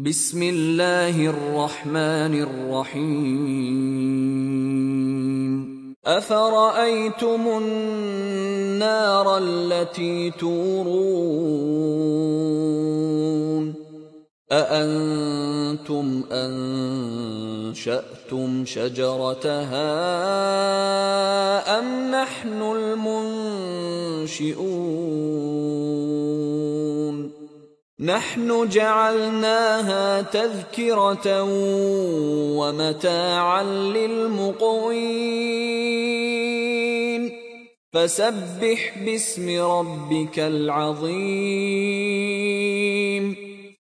بسم الله الرحمن الرحيم. أفرأيتم النار التي تورون؟ أأنتم أنشأتم شجرتها أم نحن المنشئون؟ نحن جعلناها تذكرة ومتاعا للمقوين. فسبح باسم ربك العظيم.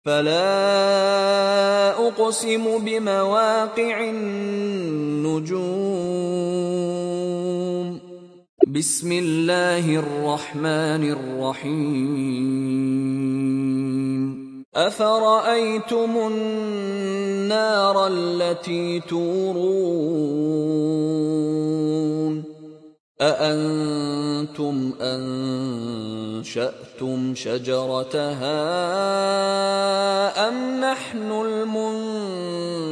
فلا أقسم بمواقع النجوم. بسم الله الرحمن الرحيم. افرايتم النار التي تورون اانتم انشاتم شجرتها ام نحن المنشئون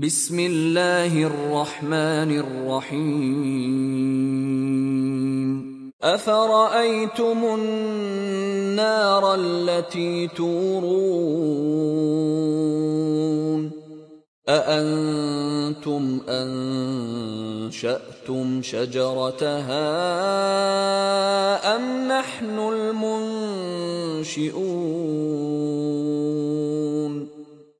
بسم الله الرحمن الرحيم. أفرأيتم النار التي تورون؟ أأنتم أنشأتم شجرتها أم نحن المنشئون؟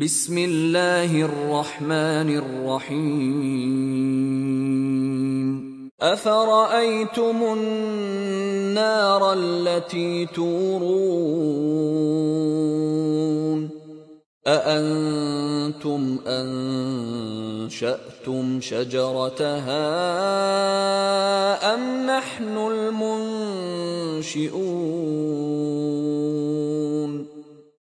بسم الله الرحمن الرحيم. أفرأيتم النار التي تورون؟ أأنتم أنشأتم شجرتها أم نحن المنشئون؟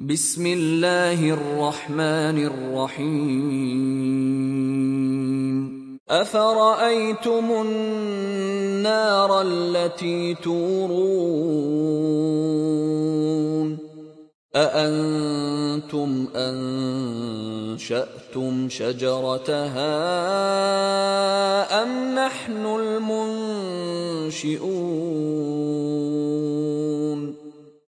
بسم الله الرحمن الرحيم. أفرأيتم النار التي تورون؟ أأنتم أنشأتم شجرتها أم نحن المنشئون؟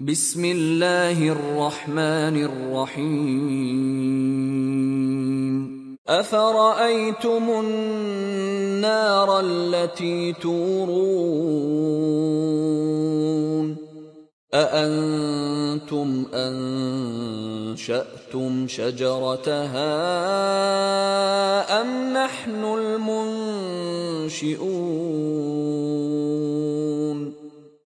بسم الله الرحمن الرحيم. أفرأيتم النار التي تورون؟ أأنتم أنشأتم شجرتها أم نحن المنشئون؟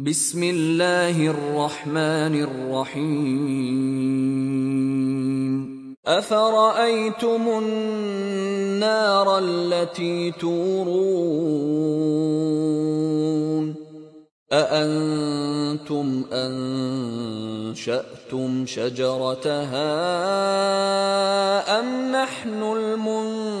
بسم الله الرحمن الرحيم. أفرأيتم النار التي تورون؟ أأنتم أنشأتم شجرتها أم نحن المنشئون؟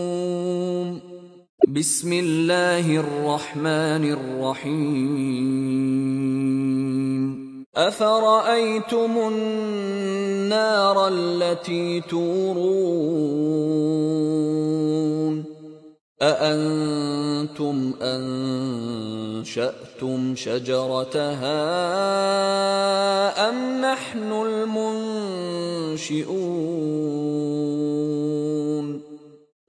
بسم الله الرحمن الرحيم افرايتم النار التي تورون أأنتم أنشأتم شجرتها أم نحن المنشئون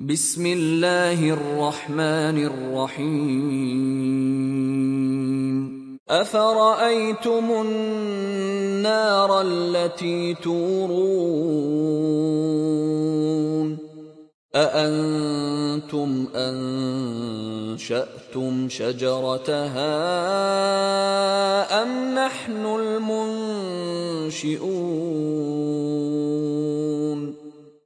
بسم الله الرحمن الرحيم. أفرأيتم النار التي تورون؟ أأنتم أنشأتم شجرتها أم نحن المنشئون؟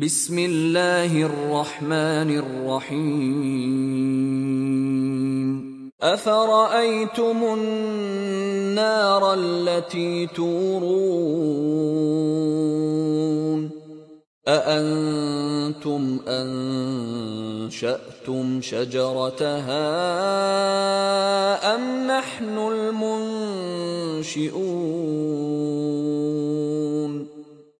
بسم الله الرحمن الرحيم. أفرأيتم النار التي تورون؟ أأنتم أنشأتم شجرتها أم نحن المنشئون؟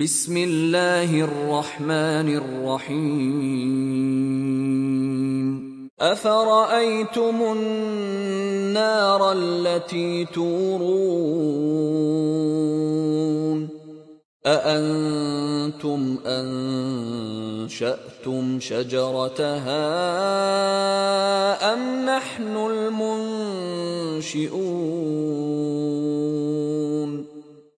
بسم الله الرحمن الرحيم. أفرأيتم النار التي تورون؟ أأنتم أنشأتم شجرتها أم نحن المنشئون؟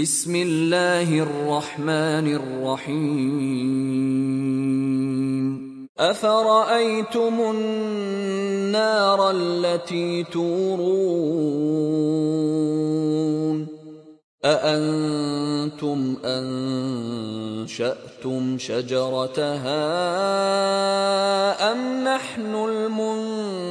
بسم الله الرحمن الرحيم. أفرأيتم النار التي تورون؟ أأنتم أنشأتم شجرتها أم نحن المنشئون؟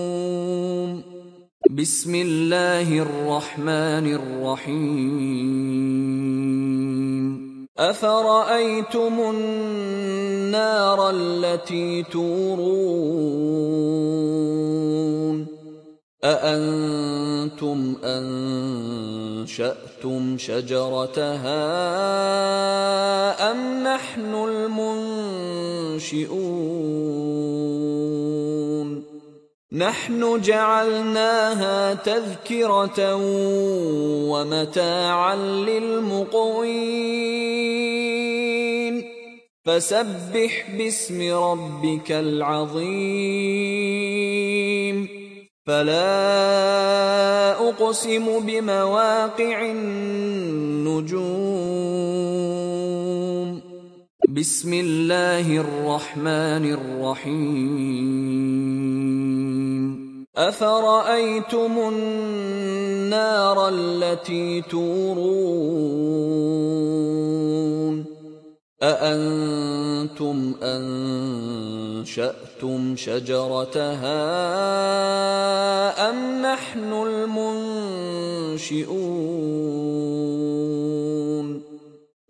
بسم الله الرحمن الرحيم. أفرأيتم النار التي تورون؟ أأنتم أنشأتم شجرتها أم نحن المنشئون؟ نحن جعلناها تذكرة ومتاعا للمقوين. فسبح باسم ربك العظيم. فلا أقسم بمواقع النجوم. بسم الله الرحمن الرحيم. أفرأيتم النار التي تورون؟ أأنتم أنشأتم شجرتها أم نحن المنشئون؟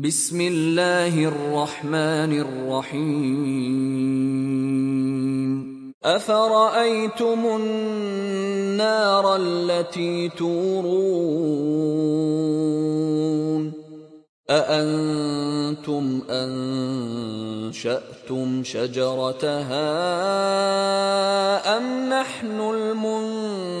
بسم الله الرحمن الرحيم افرايتم النار التي تورون أأنتم أنشأتم شجرتها أم نحن المنشئون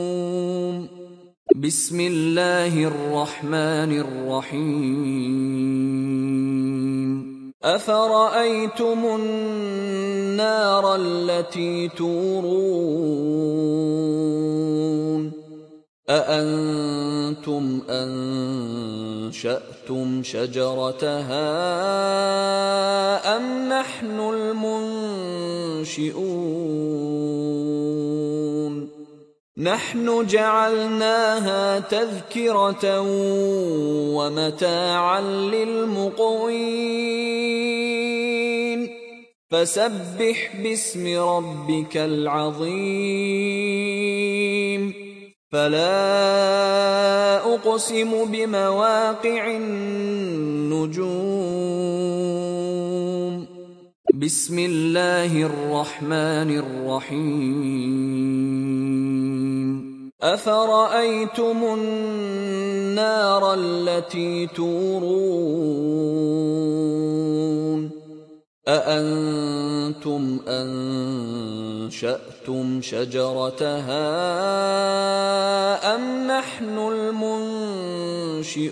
بسم الله الرحمن الرحيم. أفرأيتم النار التي تورون؟ أأنتم أنشأتم شجرتها أم نحن المنشئون؟ نحن جعلناها تذكرة ومتاعا للمقوين. فسبح باسم ربك العظيم. فلا أقسم بمواقع النجوم. بسم الله الرحمن الرحيم. افرايتم النار التي تورون أأنتم أنشأتم شجرتها أم نحن المنشئون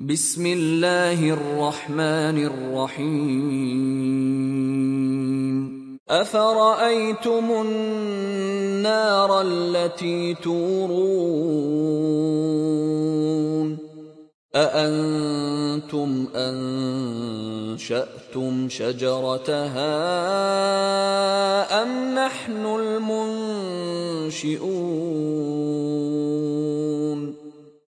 بسم الله الرحمن الرحيم. أفرأيتم النار التي تورون؟ أأنتم أنشأتم شجرتها أم نحن المنشئون؟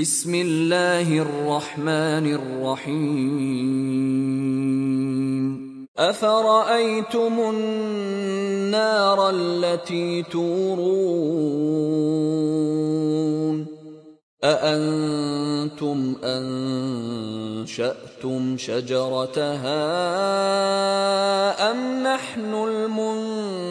بسم الله الرحمن الرحيم. أفرأيتم النار التي تورون؟ أأنتم أنشأتم شجرتها أم نحن المنشئون؟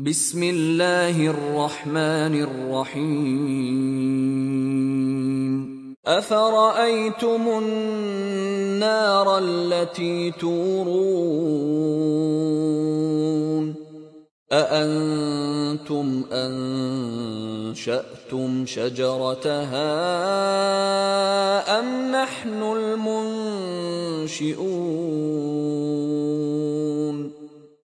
بسم الله الرحمن الرحيم. أفرأيتم النار التي تورون؟ أأنتم أنشأتم شجرتها أم نحن المنشئون؟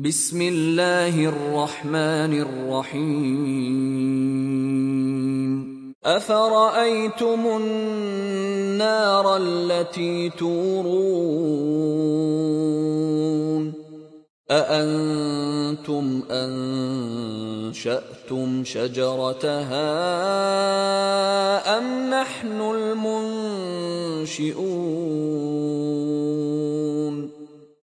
بسم الله الرحمن الرحيم أفرأيتم النار التي تورون أأنتم أنشأتم شجرتها أم نحن المنشئون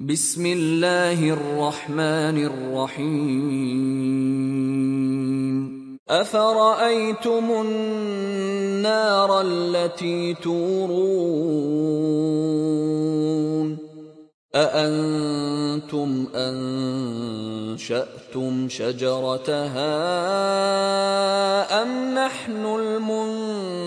بسم الله الرحمن الرحيم. أفرأيتم النار التي تورون؟ أأنتم أنشأتم شجرتها أم نحن المنشئون؟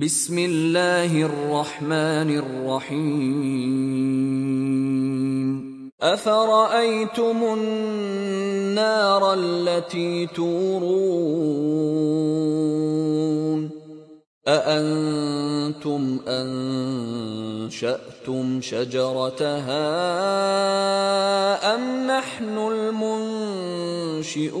بسم الله الرحمن الرحيم. أفرأيتم النار التي تورون؟ أأنتم أنشأتم شجرتها أم نحن المنشئون؟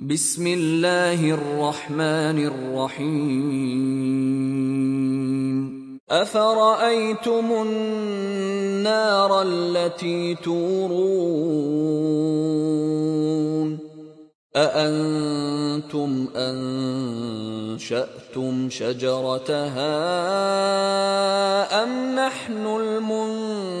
بسم الله الرحمن الرحيم. أفرأيتم النار التي تورون؟ أأنتم أنشأتم شجرتها أم نحن المنشئون؟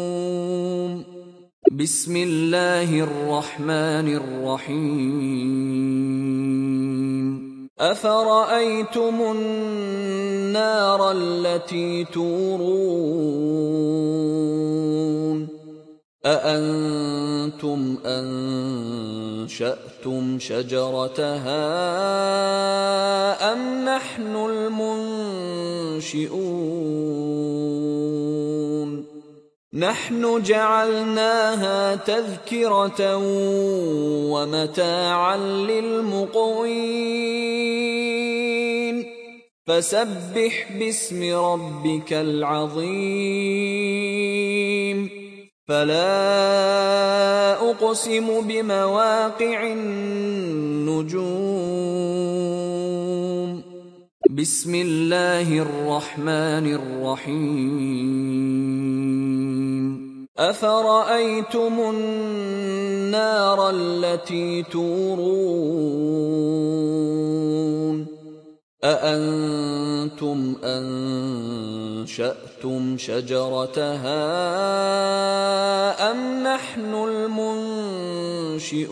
بسم الله الرحمن الرحيم. أفرأيتم النار التي تورون؟ أأنتم أنشأتم شجرتها أم نحن المنشئون؟ نحن جعلناها تذكرة ومتاعا للمقوين. فسبح باسم ربك العظيم. فلا أقسم بمواقع النجوم. بسم الله الرحمن الرحيم. أفرأيتم النار التي تورون؟ أأنتم أنشأتم شجرتها أم نحن المنشئون؟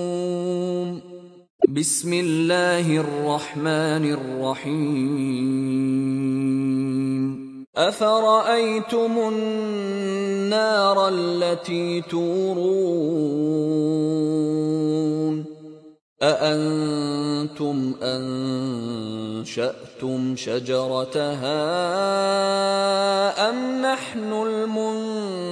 بسم الله الرحمن الرحيم. أفرأيتم النار التي تورون؟ أأنتم أنشأتم شجرتها أم نحن المنشئون؟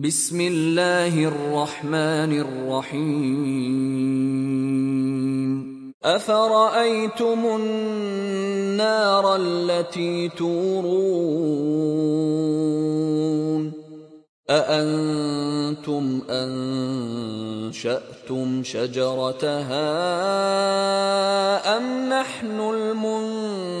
بسم الله الرحمن الرحيم افرايتم النار التي تورون اانتم انشاتم شجرتها ام نحن المنشئون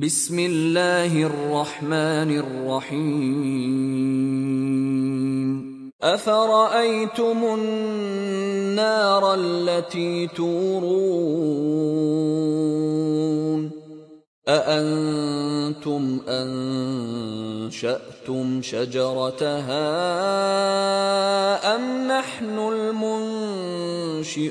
بسم الله الرحمن الرحيم. أفرأيتم النار التي تورون؟ أأنتم أنشأتم شجرتها أم نحن المنشئون؟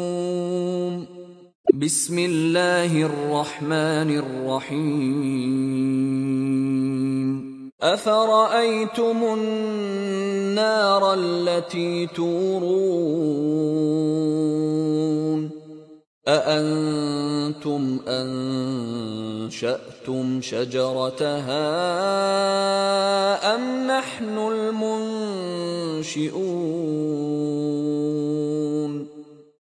بسم الله الرحمن الرحيم. أفرأيتم النار التي تورون؟ أأنتم أنشأتم شجرتها أم نحن المنشئون؟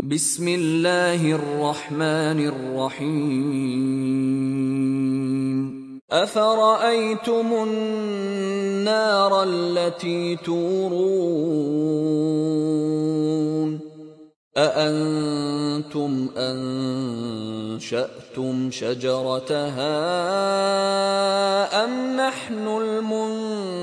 بسم الله الرحمن الرحيم. أفرأيتم النار التي تورون؟ أأنتم أنشأتم شجرتها أم نحن المنشئون؟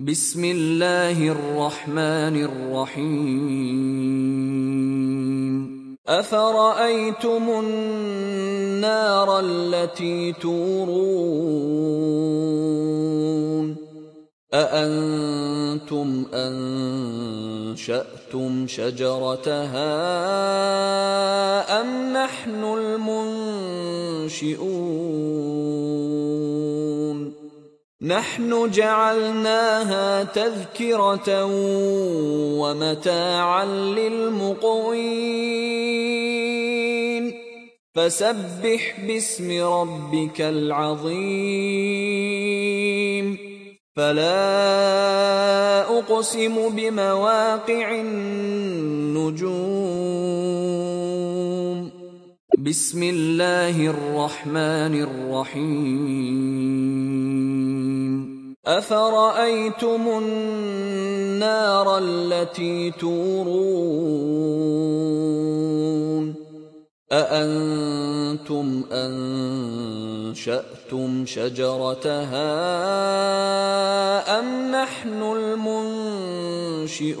بسم الله الرحمن الرحيم. أفرأيتم النار التي تورون؟ أأنتم أنشأتم شجرتها أم نحن المنشئون؟ نحن جعلناها تذكرة ومتاعا للمقوين. فسبح باسم ربك العظيم. فلا أقسم بمواقع النجوم. بسم الله الرحمن الرحيم. أفرأيتم النار التي تورون؟ أأنتم أنشأتم شجرتها أم نحن المنشئون؟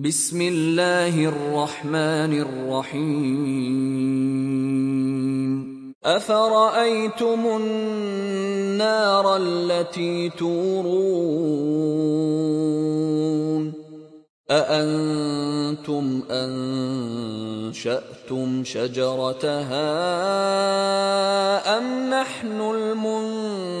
بسم الله الرحمن الرحيم افرايتم النار التي تورون أأنتم أنشأتم شجرتها أم نحن المنشئون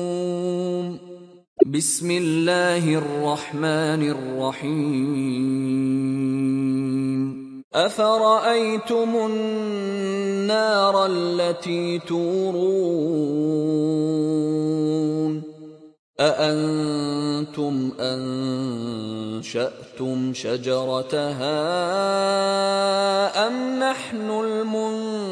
بسم الله الرحمن الرحيم. أفرأيتم النار التي تورون؟ أأنتم أنشأتم شجرتها أم نحن المنشئون؟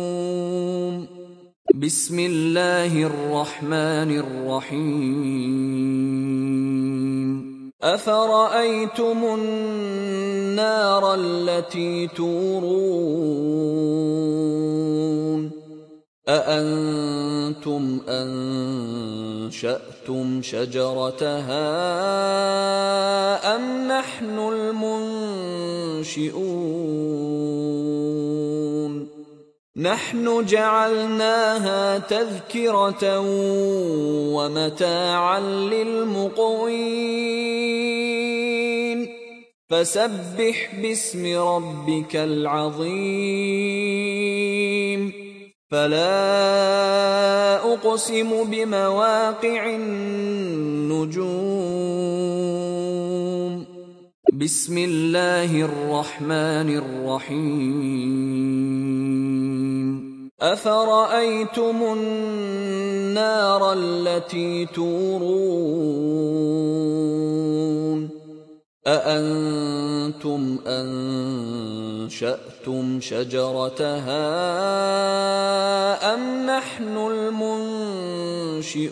بسم الله الرحمن الرحيم. أفرأيتم النار التي تورون؟ أأنتم أنشأتم شجرتها أم نحن المنشئون؟ نحن جعلناها تذكرة ومتاعا للمقوين. فسبح باسم ربك العظيم. فلا أقسم بمواقع النجوم. بسم الله الرحمن الرحيم. افرايتم النار التي تورون أأنتم أنشأتم شجرتها أم نحن المنشئون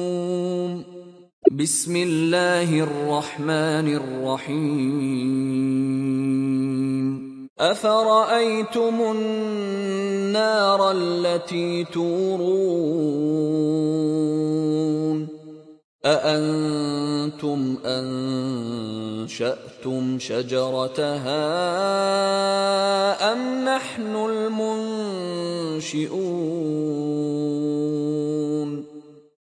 بسم الله الرحمن الرحيم. أفرأيتم النار التي تورون؟ أأنتم أنشأتم شجرتها أم نحن المنشئون؟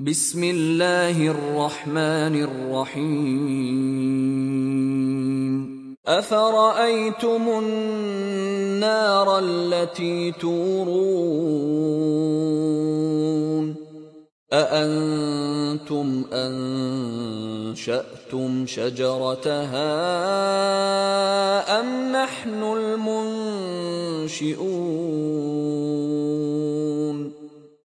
بسم الله الرحمن الرحيم. أفرأيتم النار التي تورون؟ أأنتم أنشأتم شجرتها أم نحن المنشئون؟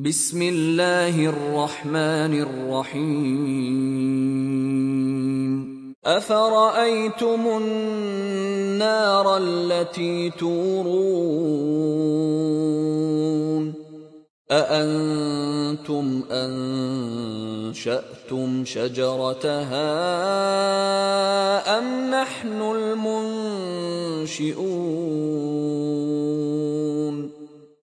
بسم الله الرحمن الرحيم افرايتم النار التي تورون أأنتم أنشأتم شجرتها أم نحن المنشئون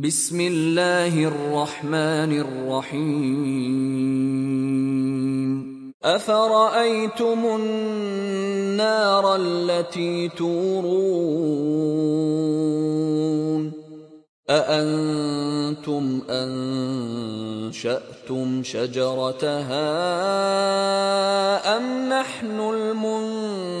بسم الله الرحمن الرحيم افرايتم النار التي تورون اانتم انشاتم شجرتها ام نحن المنشئون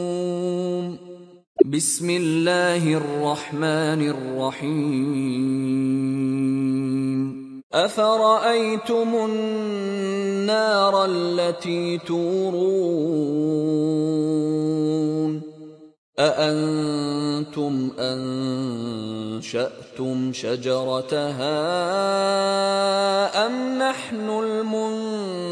بسم الله الرحمن الرحيم. أفرأيتم النار التي تورون؟ أأنتم أنشأتم شجرتها أم نحن المنشئون؟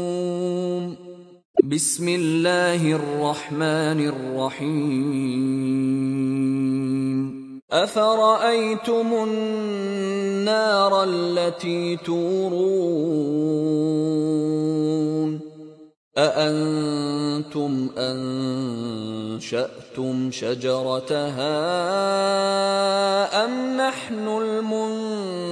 بسم الله الرحمن الرحيم. أفرأيتم النار التي تورون؟ أأنتم أنشأتم شجرتها أم نحن المنشئون؟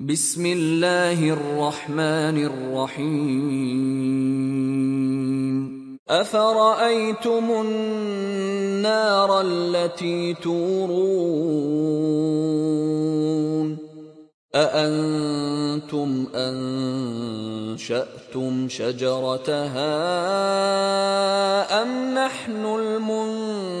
بسم الله الرحمن الرحيم. أفرأيتم النار التي تورون؟ أأنتم أنشأتم شجرتها أم نحن المنشئون؟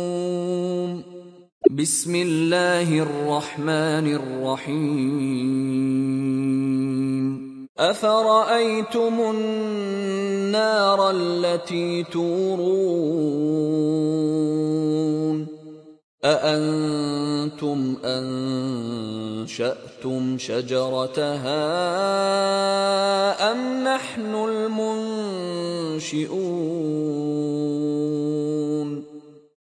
بسم الله الرحمن الرحيم. أفرأيتم النار التي تورون؟ أأنتم أنشأتم شجرتها أم نحن المنشئون؟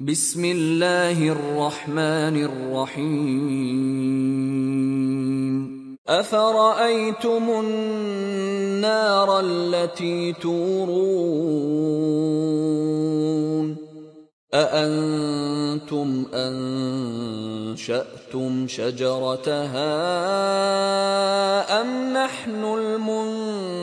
بسم الله الرحمن الرحيم. أفرأيتم النار التي تورون؟ أأنتم أنشأتم شجرتها أم نحن المنشئون؟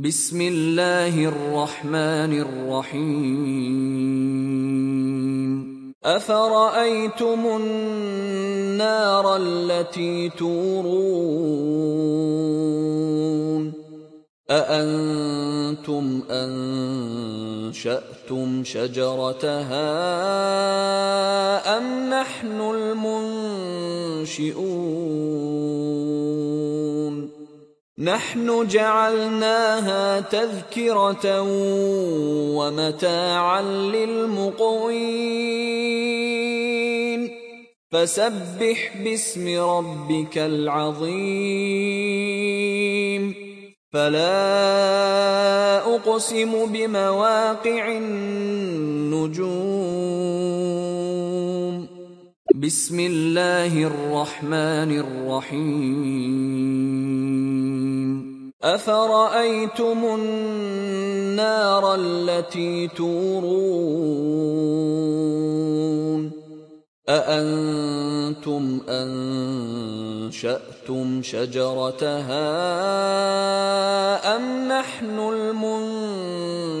بسم الله الرحمن الرحيم افرايتم النار التي تورون أأنتم أنشأتم شجرتها أم نحن المنشئون نحن جعلناها تذكرة ومتاعا للمقوين. فسبح باسم ربك العظيم. فلا أقسم بمواقع النجوم. بسم الله الرحمن الرحيم. افرايتم النار التي تورون أأنتم أنشأتم شجرتها أم نحن المنشئون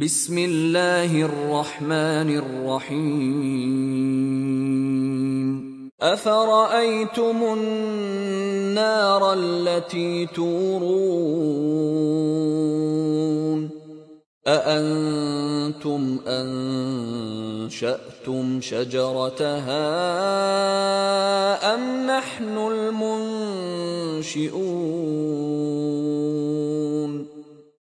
بسم الله الرحمن الرحيم. أفرأيتم النار التي تورون؟ أأنتم أنشأتم شجرتها أم نحن المنشئون؟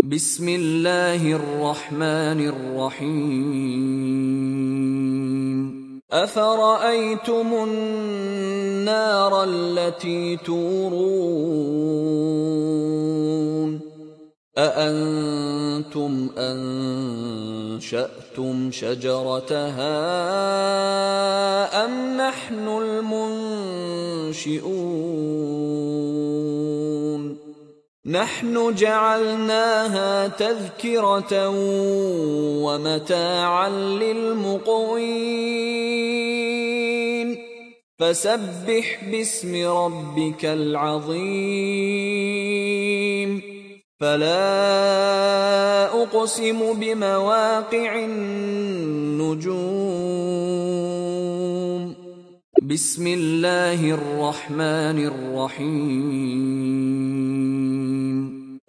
بسم الله الرحمن الرحيم. أفرأيتم النار التي تورون؟ أأنتم أنشأتم شجرتها أم نحن المنشئون؟ نحن جعلناها تذكرة ومتاعا للمقوين. فسبح باسم ربك العظيم. فلا أقسم بمواقع النجوم. بسم الله الرحمن الرحيم.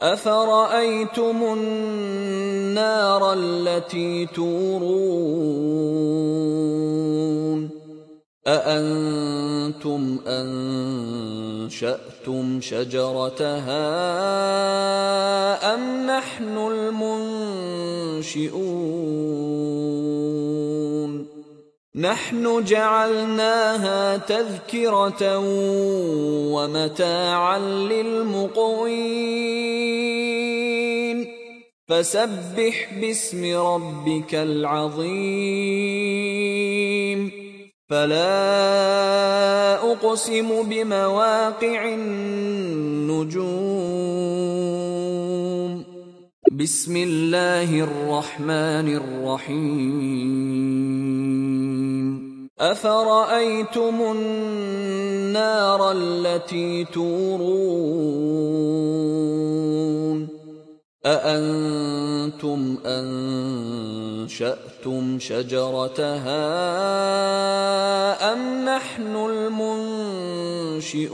افرايتم النار التي تورون أأنتم أنشأتم شجرتها أم نحن المنشئون نحن جعلناها تذكرة ومتاعا للمقوين. فسبح باسم ربك العظيم. فلا أقسم بمواقع النجوم. بسم الله الرحمن الرحيم. أفرأيتم النار التي تورون؟ أأنتم أنشأتم شجرتها أم نحن المنشئون؟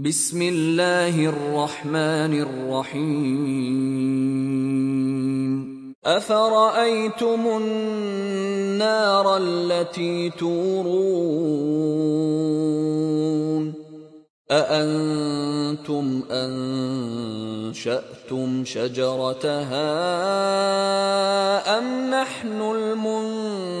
بسم الله الرحمن الرحيم افرايتم النار التي تورون أأنتم أنشأتم شجرتها أم نحن المنشئون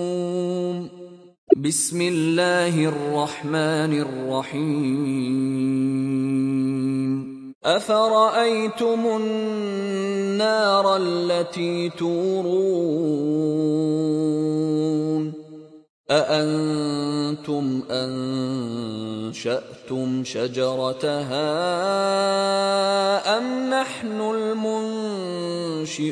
بسم الله الرحمن الرحيم افرايتم النار التي تورون أأنتم أنشأتم شجرتها أم نحن المنشئون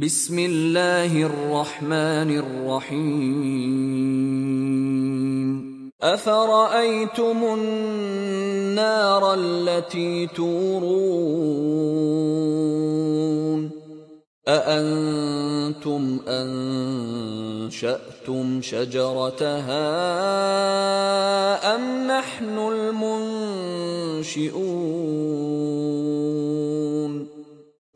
بسم الله الرحمن الرحيم. أفرأيتم النار التي تورون؟ أأنتم أنشأتم شجرتها أم نحن المنشئون؟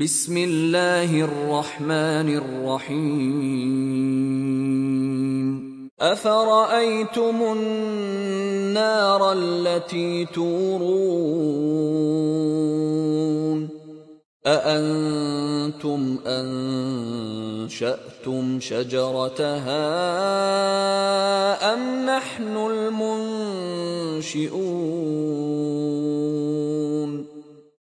بسم الله الرحمن الرحيم. أفرأيتم النار التي تورون؟ أأنتم أنشأتم شجرتها أم نحن المنشئون؟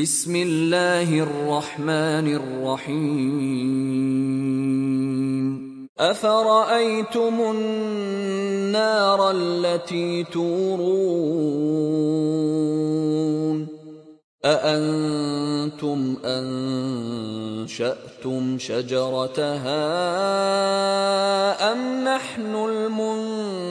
بسم الله الرحمن الرحيم. أفرأيتم النار التي تورون؟ أأنتم أنشأتم شجرتها أم نحن المنشئون؟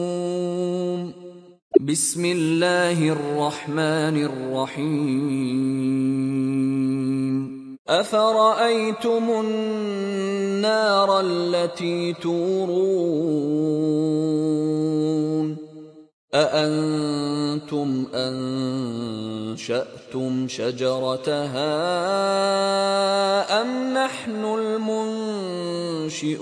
بسم الله الرحمن الرحيم. أفرأيتم النار التي تورون؟ أأنتم أنشأتم شجرتها أم نحن المنشئون؟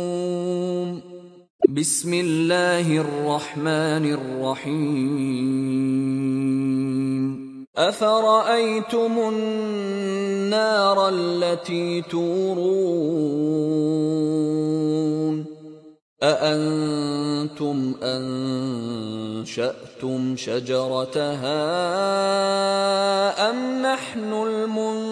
بسم الله الرحمن الرحيم افرايتم النار التي تورون اانتم انشاتم شجرتها ام نحن المنشئون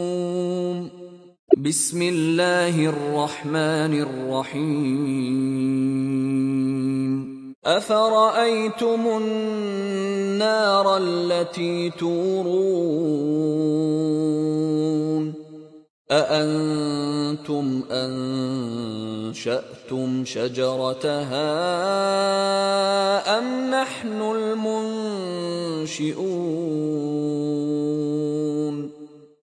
بسم الله الرحمن الرحيم افرايتم النار التي تورون اانتم انشاتم شجرتها ام نحن المنشئون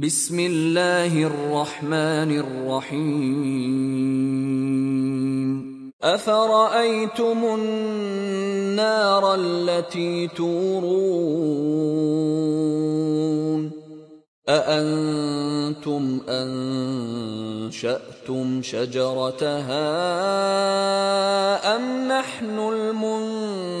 بسم الله الرحمن الرحيم. أفرأيتم النار التي تورون؟ أأنتم أنشأتم شجرتها أم نحن المنشئون؟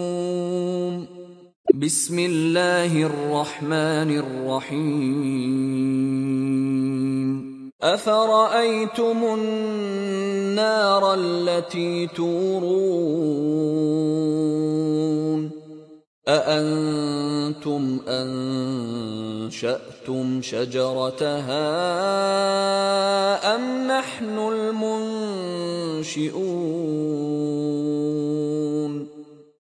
بسم الله الرحمن الرحيم. أفرأيتم النار التي تورون؟ أأنتم أنشأتم شجرتها أم نحن المنشئون؟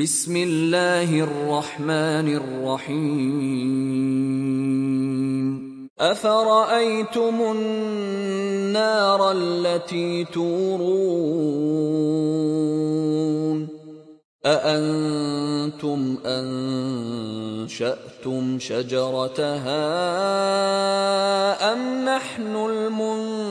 بسم الله الرحمن الرحيم. أفرأيتم النار التي تورون؟ أأنتم أنشأتم شجرتها أم نحن المنشئون؟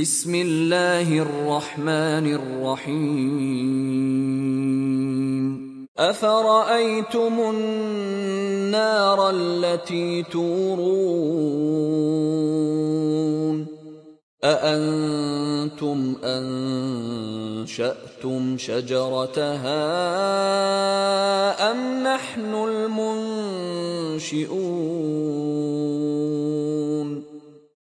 بسم الله الرحمن الرحيم. أفرأيتم النار التي تورون؟ أأنتم أنشأتم شجرتها أم نحن المنشئون؟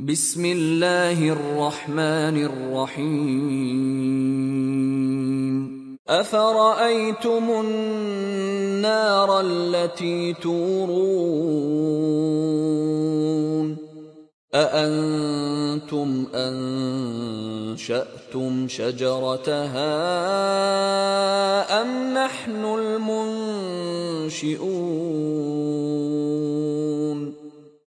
بسم الله الرحمن الرحيم. أفرأيتم النار التي تورون؟ أأنتم أنشأتم شجرتها أم نحن المنشئون؟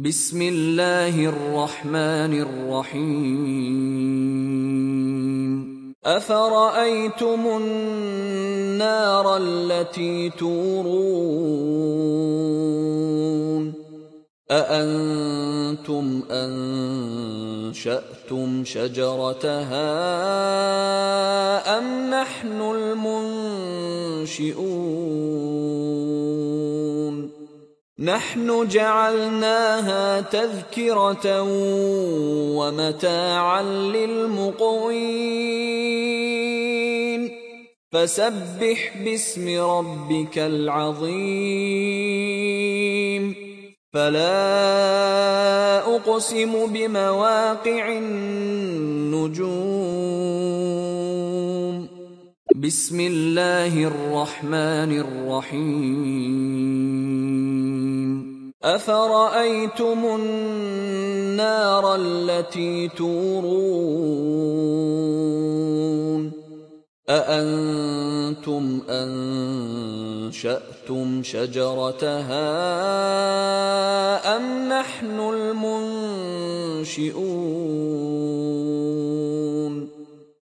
بسم الله الرحمن الرحيم افرايتم النار التي تورون أأنتم أنشأتم شجرتها أم نحن المنشئون نحن جعلناها تذكرة ومتاعا للمقوين. فسبح باسم ربك العظيم. فلا أقسم بمواقع النجوم. بسم الله الرحمن الرحيم. افرايتم النار التي تورون أأنتم أنشأتم شجرتها أم نحن المنشئون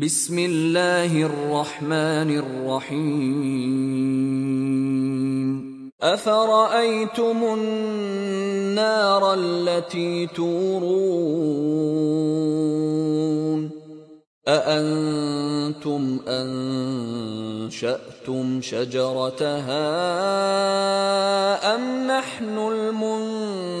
بسم الله الرحمن الرحيم. أفرأيتم النار التي تورون؟ أأنتم أنشأتم شجرتها أم نحن المنشئون؟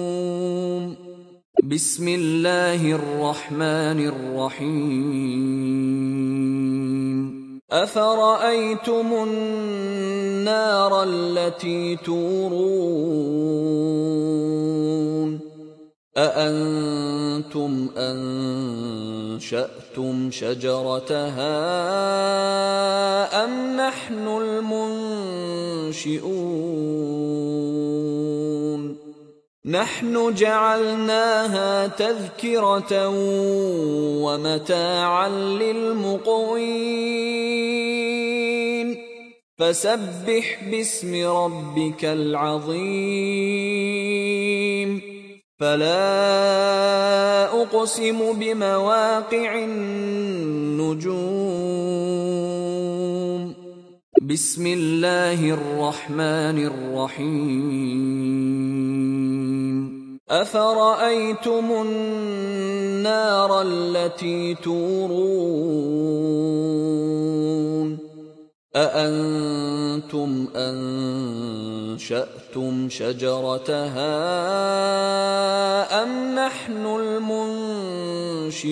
بسم الله الرحمن الرحيم. أفرأيتم النار التي تورون؟ أأنتم أن أنشأتم شجرتها أم نحن المنشئون؟ نحن جعلناها تذكرة ومتاعا للمقوين. فسبح باسم ربك العظيم. فلا أقسم بمواقع النجوم. بسم الله الرحمن الرحيم. أفرأيتم النار التي تورون؟ أأنتم أنشأتم شجرتها أم نحن المنشئون؟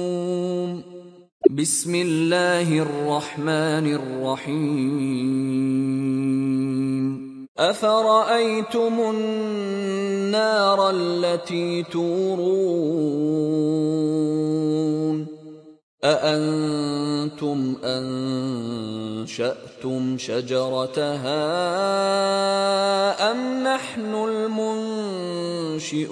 بسم الله الرحمن الرحيم. أفرأيتم النار التي تورون؟ أأنتم أنشأتم شجرتها أم نحن المنشئون؟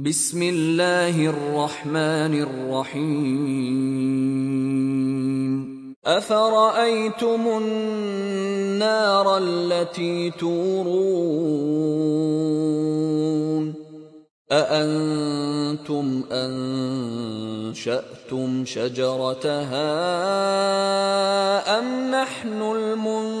بسم الله الرحمن الرحيم افرايتم النار التي تورون اانتم انشاتم شجرتها ام نحن المنشئون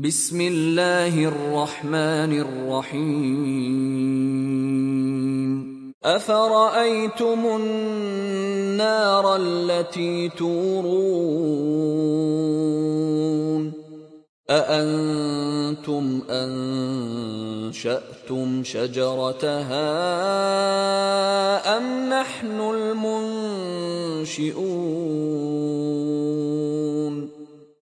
بسم الله الرحمن الرحيم افرايتم النار التي تورون اانتم انشاتم شجرتها ام نحن المنشئون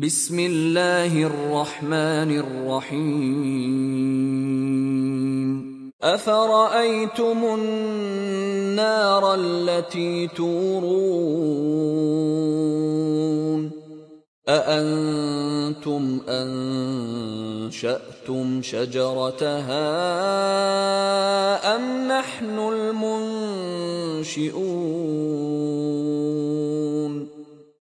بسم الله الرحمن الرحيم. أفرأيتم النار التي تورون؟ أأنتم أنشأتم شجرتها أم نحن المنشئون؟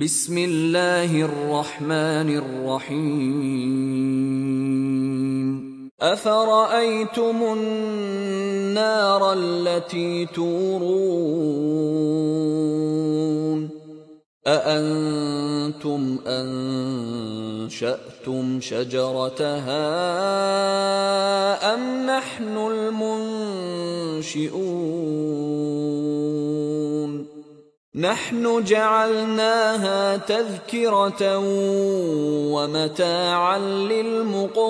بسم الله الرحمن الرحيم. أفرأيتم النار التي تورون؟ أأنتم أنشأتم شجرتها أم نحن المنشئون؟ نحن جعلناها تذكرة ومتاعا للمقوين.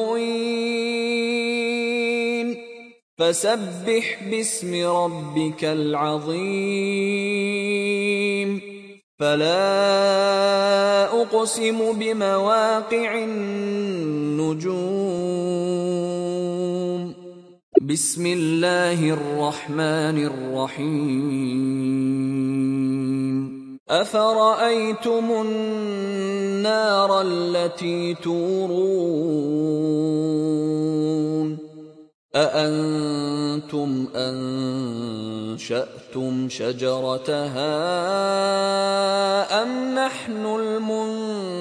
فسبح باسم ربك العظيم. فلا أقسم بمواقع النجوم. بسم الله الرحمن الرحيم. افرايتم النار التي تورون اانتم انشاتم شجرتها ام نحن المنشئون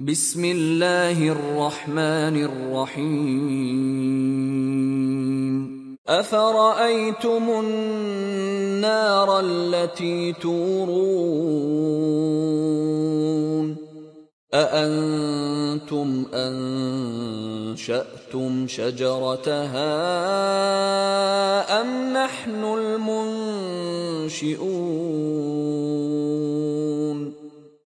بسم الله الرحمن الرحيم. أفرأيتم النار التي تورون؟ أأنتم أنشأتم شجرتها أم نحن المنشئون؟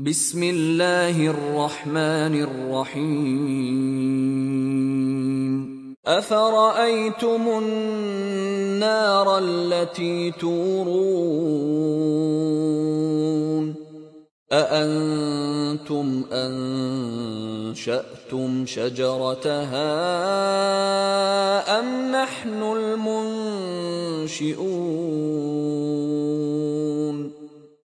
بسم الله الرحمن الرحيم. أفرأيتم النار التي تورون؟ أأنتم أنشأتم شجرتها أم نحن المنشئون؟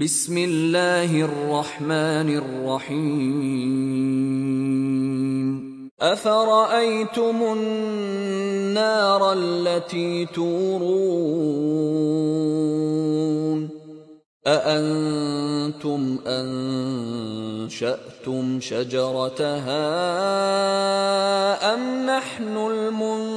بسم الله الرحمن الرحيم افرايتم النار التي تورون اانتم انشاتم شجرتها ام نحن المنشئون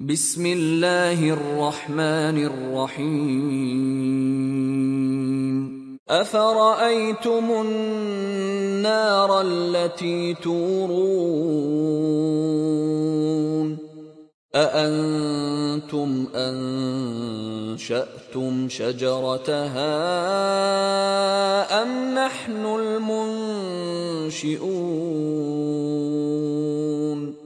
بسم الله الرحمن الرحيم. أفرأيتم النار التي تورون؟ أأنتم أنشأتم شجرتها أم نحن المنشئون؟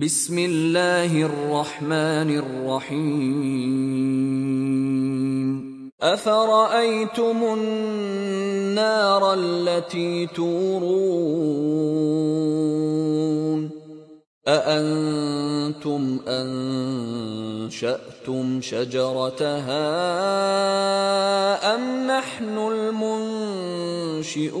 بسم الله الرحمن الرحيم. أفرأيتم النار التي تورون؟ أأنتم أنشأتم شجرتها أم نحن المنشئون؟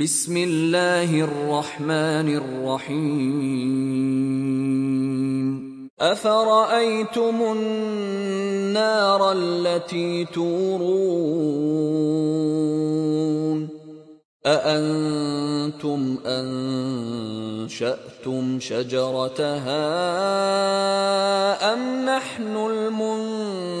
بسم الله الرحمن الرحيم. أفرأيتم النار التي تورون؟ أأنتم أنشأتم شجرتها أم نحن المنشئون؟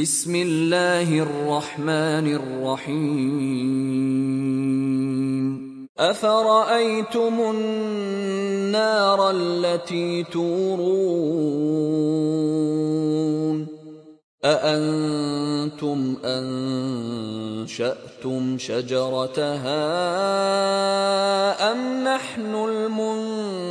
بسم الله الرحمن الرحيم. أفرأيتم النار التي تورون؟ أأنتم أنشأتم شجرتها أم نحن المنشئون؟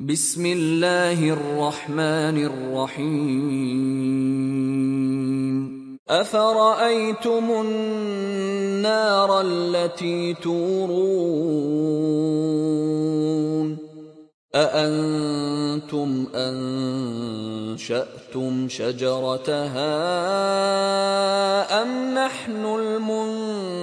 بسم الله الرحمن الرحيم. أفرأيتم النار التي تورون؟ أأنتم أنشأتم شجرتها أم نحن المنشئون؟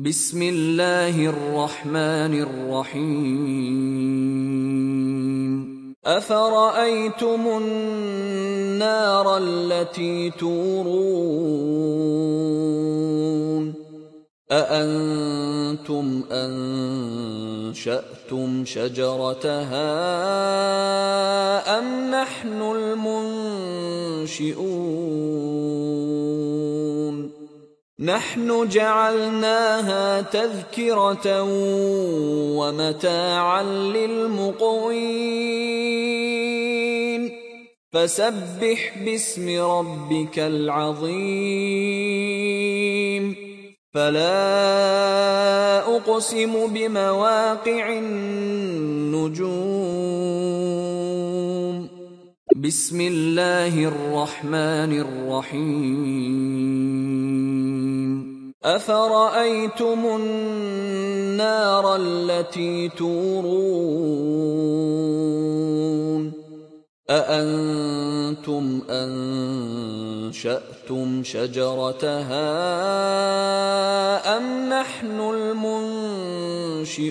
بسم الله الرحمن الرحيم افرايتم النار التي تورون أأنتم أنشأتم شجرتها أم نحن المنشئون نحن جعلناها تذكرة ومتاعا للمقوين. فسبح باسم ربك العظيم. فلا أقسم بمواقع النجوم. بسم الله الرحمن الرحيم. أفرأيتم النار التي تورون؟ أأنتم أنشأتم شجرتها أم نحن المنشئون؟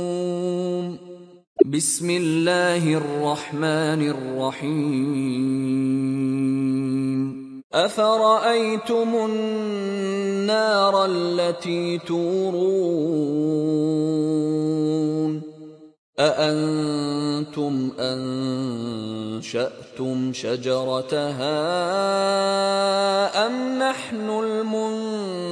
بسم الله الرحمن الرحيم. أفرأيتم النار التي تورون؟ أأنتم أنشأتم شجرتها أم نحن المنشئون؟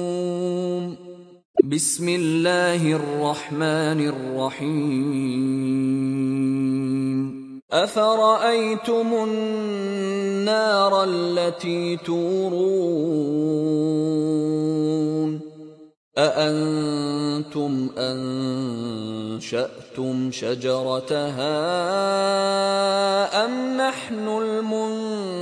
بسم الله الرحمن الرحيم. أفرأيتم النار التي تورون؟ أأنتم أنشأتم شجرتها أم نحن المنشئون؟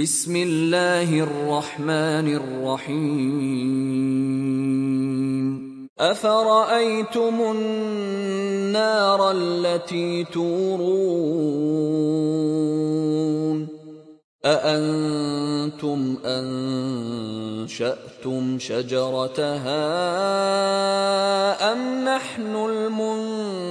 بسم الله الرحمن الرحيم. أفرأيتم النار التي تورون؟ أأنتم أنشأتم شجرتها أم نحن المنشئون؟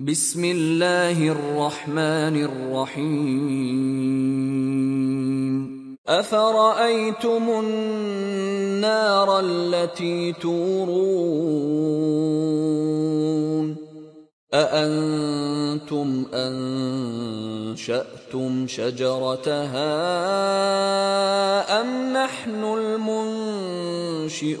بسم الله الرحمن الرحيم. أفرأيتم النار التي تورون؟ أأنتم أنشأتم شجرتها أم نحن المنشئون؟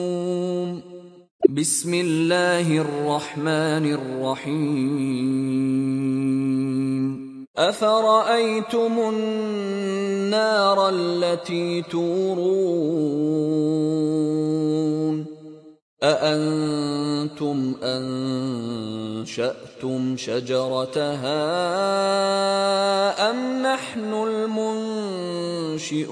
بسم الله الرحمن الرحيم. أفرأيتم النار التي تورون؟ أأنتم أنشأتم شجرتها أم نحن المنشئون؟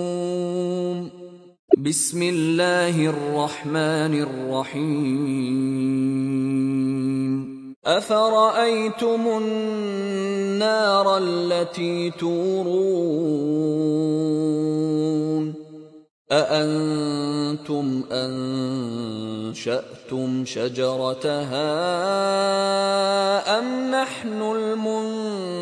بسم الله الرحمن الرحيم افرايتم النار التي تورون اانتم انشاتم شجرتها ام نحن المنشئون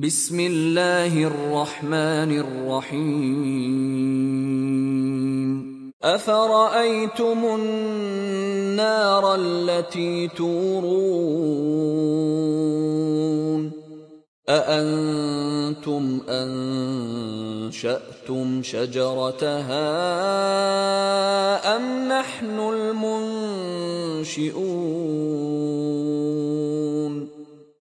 بسم الله الرحمن الرحيم. أفرأيتم النار التي تورون؟ أأنتم أنشأتم شجرتها أم نحن المنشئون؟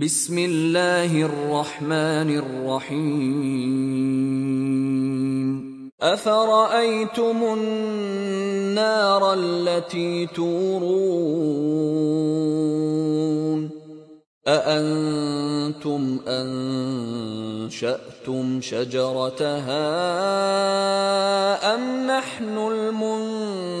بسم الله الرحمن الرحيم. أفرأيتم النار التي تورون؟ أأنتم أنشأتم شجرتها أم نحن المنشئون؟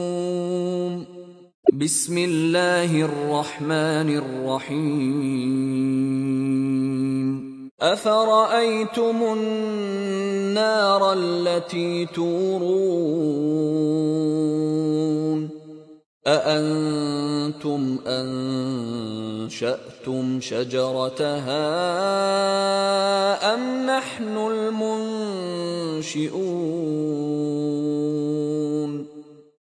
بسم الله الرحمن الرحيم. أفرأيتم النار التي تورون؟ أأنتم أنشأتم شجرتها أم نحن المنشئون؟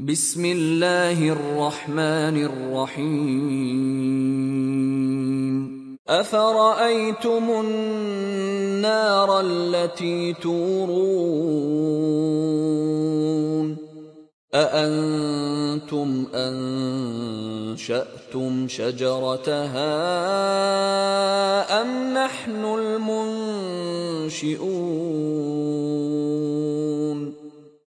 بسم الله الرحمن الرحيم. أفرأيتم النار التي تورون؟ أأنتم أنشأتم شجرتها أم نحن المنشئون؟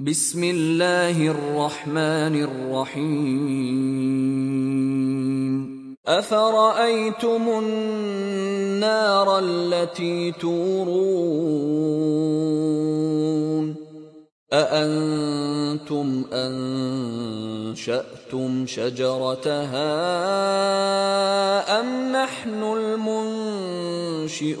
بسم الله الرحمن الرحيم. أفرأيتم النار التي تورون؟ أأنتم أنشأتم شجرتها أم نحن المنشئون؟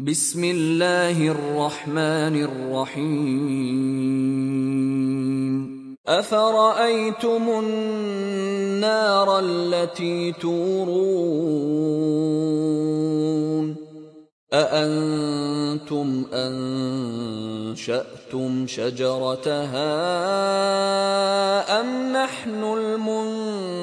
بسم الله الرحمن الرحيم. أفرأيتم النار التي تورون؟ أأنتم أنشأتم شجرتها أم نحن المنشئون؟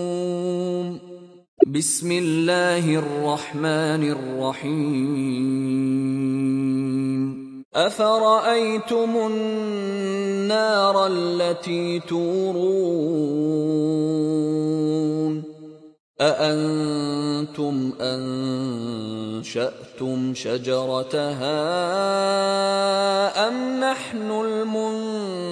بسم الله الرحمن الرحيم. أفرأيتم النار التي تورون؟ أأنتم أنشأتم شجرتها أم نحن المنشئون؟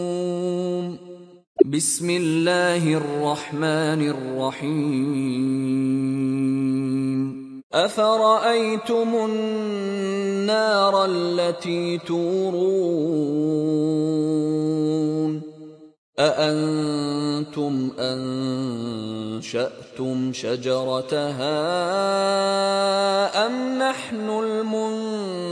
بسم الله الرحمن الرحيم. أفرأيتم النار التي تورون؟ أأنتم أنشأتم شجرتها أم نحن المنشئون؟